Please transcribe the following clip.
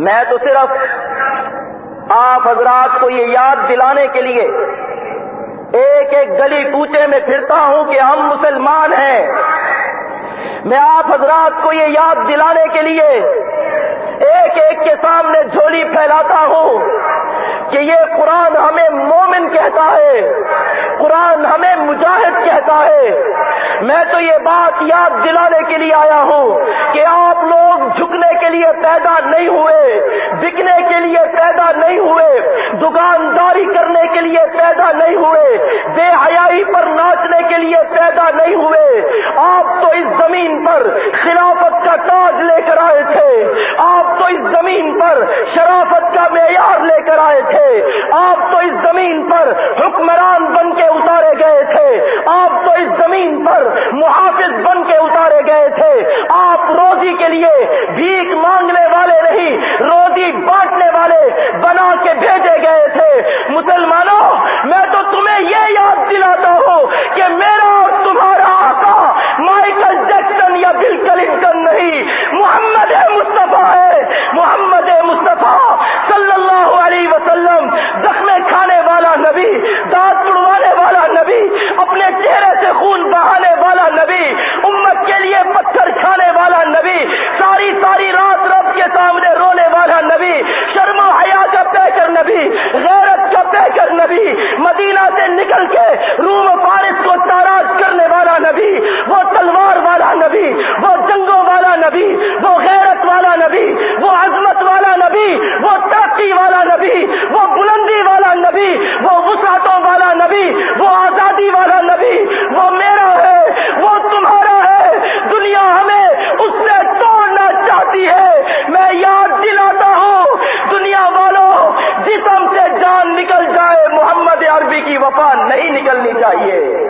میں تو صرف آپ حضرات کو یہ یاد دلانے کے لیے ایک ایک گلی کوچے میں پھرتا ہوں کہ ہم مسلمان ہیں۔ میں آپ حضرات کو یہ یاد دلانے کے لیے ایک ایک کے سامنے جھولی پھیلاتا ہوں کہ یہ قرآن ہمیں مومن کہتا ہے، قرآن ہمیں مجاہد کہتا ہے۔ میں تو یہ بات یاد دلانے کے لیے آیا ہوں کہ آپ لوگ جھکنے کے لیے پیدا نہیں ہوئے۔ بکنے کے لیے پیدا نہیں ہوئے۔ دکانداری کرنے کے لیے پیدا نہیں ہوئے۔ بے حیائی پر ناچنے کے لیے پیدا نہیں ہوئے۔ آپ تو اس زمین پر خلافت کا تاج لے کر آئے تھے۔ آپ تو اس زمین پر شرافت کا معیار لے کر آئے تھے آپ تو اس زمین پر حکمران بن کے اتارے گئے تھے آپ تو اس زمین پر محافظ بن کے اتارے گئے تھے آپ روزی کے لیے بھیک مانگنے والے نہیں روزی بانٹنے والے بنا کے بھیجے گئے تھے مسلمانوں میں تو تمہیں یہ یاد دلاتا ہوں کہ میرا اور تمہارا آقا مائیکل جیکسن یا بل کلنٹن نہیں، محمد مصطفیٰ ہے۔ محمد مصطفیٰ صلی اللہ علیہ وسلم زخمے کھانے والا نبی، دانت اڑوانے والا نبی، اپنے چہرے سے خون بہانے والا نبی، امت کے لیے پتھر کھانے والا نبی، ساری ساری رات رب کے سامنے رونے والا نبی، شرم و حیا کا پیکر نبی، غیرت کا پیکر نبی، مدینہ سے نکل کے روم فارس کو تاراج کرنے والا نبی وہ تلوار والا نبی وہ جنگوں والا نبی وہ غیرت والا نبی وہ عظمت والا نبی وہ ترقی والا نبی وہ بلندی والا نبی وہ وسعتوں والا نبی وہ آزادی والا نبی وہ میرا ہے وہ تمہارا ہے دنیا ہمیں اس سے توڑنا چاہتی ہے میں یاد دلاتا ہوں دنیا والوں جسم سے جان نکل جائے محمد عربی کی وفا نہیں نکلنی چاہیے۔